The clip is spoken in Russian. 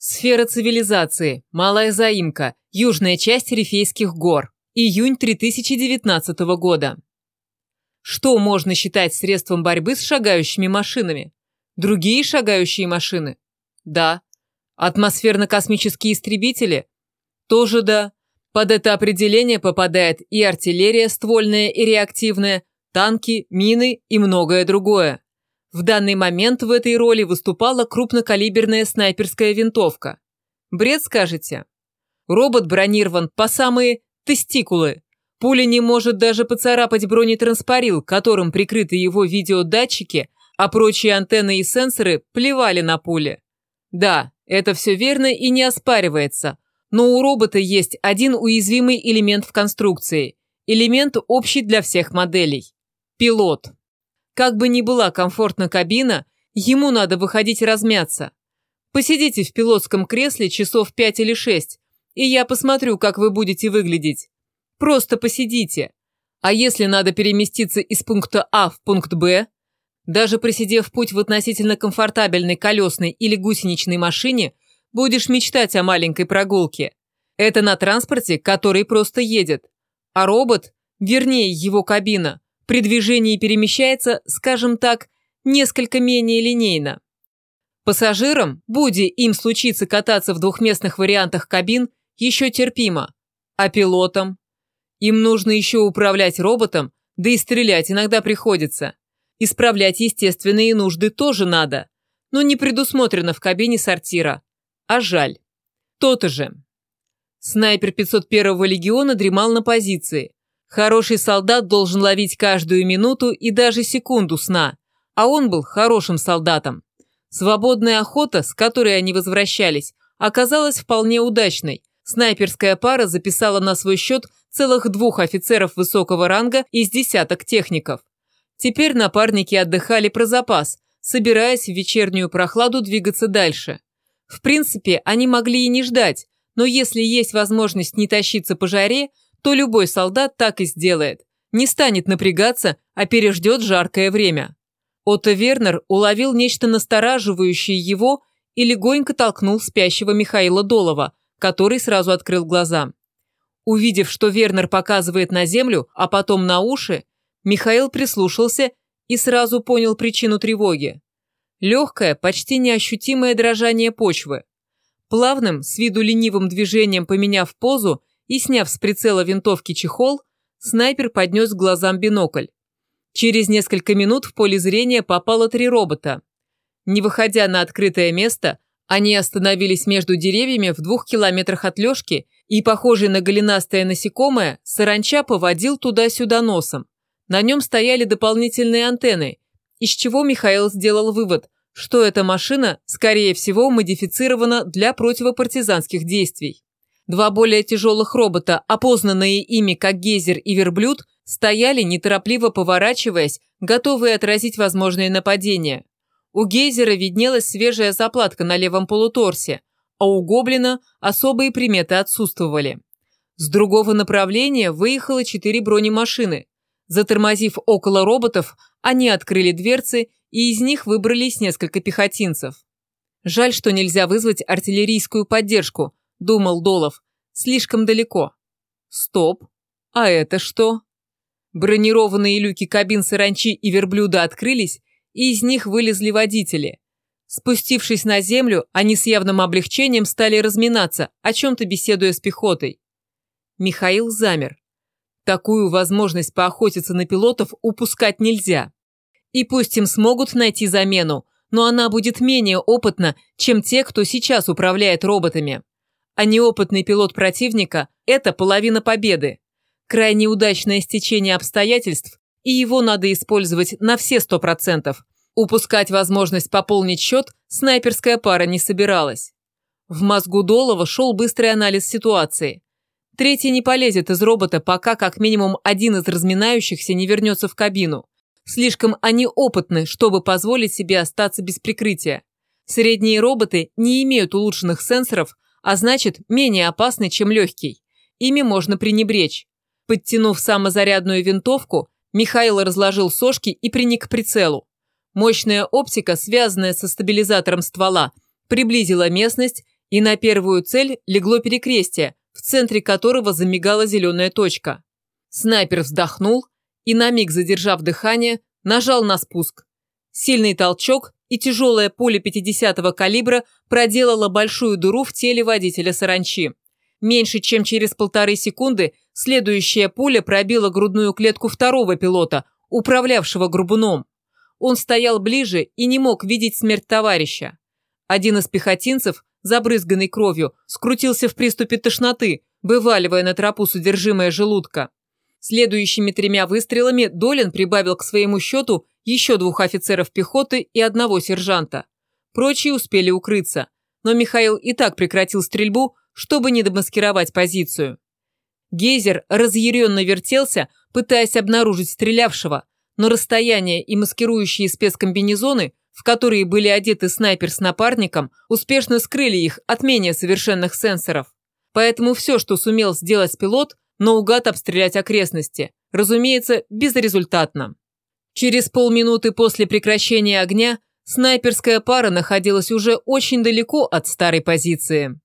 Сфера цивилизации. Малая заимка. Южная часть Рифейских гор. Июнь 2019 года. Что можно считать средством борьбы с шагающими машинами? Другие шагающие машины? Да. Атмосферно-космические истребители? Тоже да. Под это определение попадает и артиллерия ствольная и реактивная, танки, мины и многое другое. В данный момент в этой роли выступала крупнокалиберная снайперская винтовка. Бред, скажете? Робот бронирован по самые тестикулы. Пуля не может даже поцарапать бронетранспарил, которым прикрыты его видеодатчики, а прочие антенны и сенсоры плевали на пули. Да, это все верно и не оспаривается, но у робота есть один уязвимый элемент в конструкции. Элемент общий для всех моделей. Пилот. Как бы ни была комфортна кабина, ему надо выходить размяться. Посидите в пилотском кресле часов пять или шесть, и я посмотрю, как вы будете выглядеть. Просто посидите. А если надо переместиться из пункта А в пункт Б, даже просидев путь в относительно комфортабельной колесной или гусеничной машине, будешь мечтать о маленькой прогулке. Это на транспорте, который просто едет. А робот, вернее его кабина, при движении перемещается, скажем так, несколько менее линейно. Пассажирам, будь им случится кататься в двухместных вариантах кабин, еще терпимо. А пилотам? Им нужно еще управлять роботом, да и стрелять иногда приходится. Исправлять естественные нужды тоже надо, но не предусмотрено в кабине сортира. А жаль. То-то же. Снайпер 501-го легиона дремал на позиции. Хороший солдат должен ловить каждую минуту и даже секунду сна, а он был хорошим солдатом. Свободная охота, с которой они возвращались, оказалась вполне удачной. Снайперская пара записала на свой счет целых двух офицеров высокого ранга из десяток техников. Теперь напарники отдыхали про запас, собираясь в вечернюю прохладу двигаться дальше. В принципе, они могли и не ждать, но если есть возможность не тащиться по жаре, то любой солдат так и сделает. Не станет напрягаться, а переждет жаркое время. Отто Вернер уловил нечто настораживающее его и легонько толкнул спящего Михаила Долова, который сразу открыл глаза. Увидев, что Вернер показывает на землю, а потом на уши, Михаил прислушался и сразу понял причину тревоги. Легкое, почти неощутимое дрожание почвы. Плавным, с виду ленивым движением поменяв позу, и, сняв с прицела винтовки чехол, снайпер поднес к глазам бинокль. Через несколько минут в поле зрения попало три робота. Не выходя на открытое место, они остановились между деревьями в двух километрах от лёжки, и, похожий на голенастое насекомое, саранча поводил туда-сюда носом. На нем стояли дополнительные антенны, из чего Михаил сделал вывод, что эта машина, скорее всего, модифицирована для противопартизанских действий. Два более тяжелых робота, опознанные ими как Гейзер и Верблюд, стояли, неторопливо поворачиваясь, готовые отразить возможные нападения. У Гейзера виднелась свежая заплатка на левом полуторсе, а у Гоблина особые приметы отсутствовали. С другого направления выехало четыре бронемашины. Затормозив около роботов, они открыли дверцы, и из них выбрались несколько пехотинцев. Жаль, что нельзя вызвать артиллерийскую поддержку, – думал Долов. «Слишком далеко». «Стоп. А это что?» Бронированные люки кабин саранчи и верблюда открылись, и из них вылезли водители. Спустившись на землю, они с явным облегчением стали разминаться, о чем-то беседуя с пехотой. Михаил замер. Такую возможность поохотиться на пилотов упускать нельзя. И пусть им смогут найти замену, но она будет менее опытна, чем те, кто сейчас управляет роботами а неопытный пилот противника – это половина победы. Крайне удачное стечение обстоятельств, и его надо использовать на все 100%. Упускать возможность пополнить счет снайперская пара не собиралась. В мозгу Долова шел быстрый анализ ситуации. Третий не полезет из робота, пока как минимум один из разминающихся не вернется в кабину. Слишком они опытны, чтобы позволить себе остаться без прикрытия. Средние роботы не имеют улучшенных сенсоров, а значит, менее опасный, чем легкий. Ими можно пренебречь. Подтянув самозарядную винтовку, Михаил разложил сошки и приник к прицелу. Мощная оптика, связанная со стабилизатором ствола, приблизила местность И на первую цель легло перекрестие, в центре которого замигала зеленая точка. Снайпер вздохнул и, на миг задержав дыхание, нажал на спуск. Сильный толчок, и тяжелая пуля 50-го калибра проделала большую дыру в теле водителя саранчи. Меньше чем через полторы секунды следующая пуля пробила грудную клетку второго пилота, управлявшего грубуном. Он стоял ближе и не мог видеть смерть товарища. Один из пехотинцев, забрызганный кровью, скрутился в приступе тошноты, вываливая на тропу содержимое желудка. Следующими тремя выстрелами Долин прибавил к своему счету еще двух офицеров пехоты и одного сержанта. Прочие успели укрыться, но Михаил и так прекратил стрельбу, чтобы не демаскировать позицию. Гейзер разъяренно вертелся, пытаясь обнаружить стрелявшего, но расстояние и маскирующие спецкомбинезоны, в которые были одеты снайпер с напарником, успешно скрыли их от менее совершенных сенсоров. Поэтому все, что сумел сделать пилот, наугад обстрелять окрестности. Разумеется, безрезультатно. Через полминуты после прекращения огня снайперская пара находилась уже очень далеко от старой позиции.